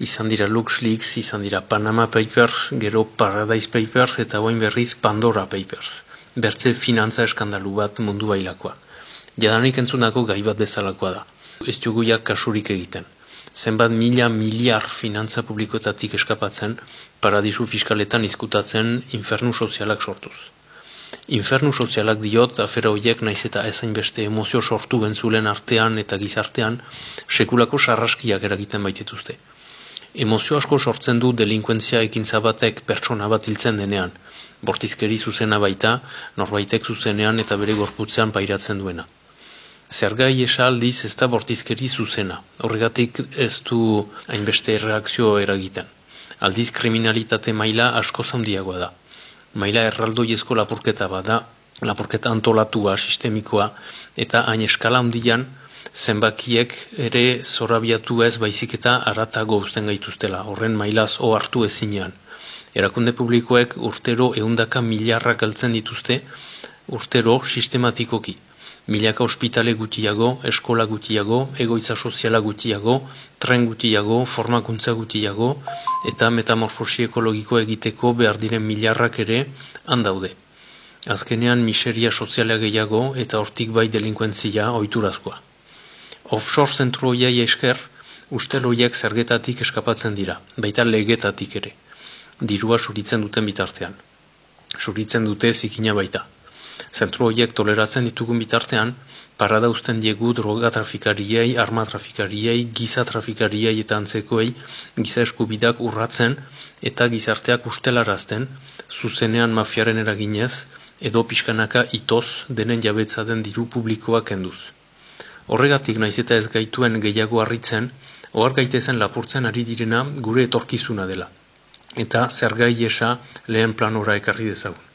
izan dira LuxLeaks, izan dira Panama Papers, gero Paradise Papers eta oain berriz Pandora Papers. Bertze finantza eskandalu bat mundu bailakoa. Jadanik entzunako gai bat bezalakoa da. Ez duguiak kasurik egiten. Zenbat mila miliar finantza publikoetatik eskapatzen, paradisu fiskaletan izkutatzen infernu sozialak sortuz. Infernu sozialak diot, afera horiek naiz eta ezain beste emozio sortu bentzulen artean eta gizartean, sekulako sarraskiak eragiten baitituzte. Emozio asko sortzen du delinkuentzia ekintza batek pertsona bat hiltzen denean, bortizkeri zuzena baita, norbaitek zuzenean eta bere gorputzean pairatzen duena. Zergai esaldiz ez da bortizkeri zuzena, horregatik ez du hainbeste reakzio eragiten. Aldiz kriminalitate maila asko zaundiagoa da. Maila erraldoiezko lapurketa bada, lapurketa antolatua, sistemikoa, eta hain eskala handian, zenbakiek ere zorabiatu ez baizik eta aratago uzten gaituztela, horren mailaz o hartu ezinean. Erakunde publikoek urtero eundaka miliarrak galtzen dituzte, urtero sistematikoki. Milaka ospitale gutiago, eskola gutiago, egoitza soziala gutiago, tren gutiago, formakuntza gutiago, eta metamorfosi ekologiko egiteko behar diren miliarrak ere handaude. Azkenean miseria soziala gehiago eta hortik bai delinkuentzia oiturazkoa. Offshore zentru hoiai esker, ustel zergetatik eskapatzen dira, baita legetatik ere. Dirua suritzen duten bitartean. Suritzen dute zikina baita. Zentru horiek toleratzen ditugun bitartean, parada usten diegu droga trafikariei, arma trafikariei, giza trafikariei eta antzekoei, giza eskubidak urratzen eta gizarteak ustelarazten, zuzenean mafiaren eraginez, edo pixkanaka itoz denen jabetza den diru publikoak kenduz. Horregatik naiz eta ez gaituen gehiago harritzen, ohar gaitezen lapurtzen ari direna gure etorkizuna dela. Eta zer gai esa lehen planora ekarri dezagun.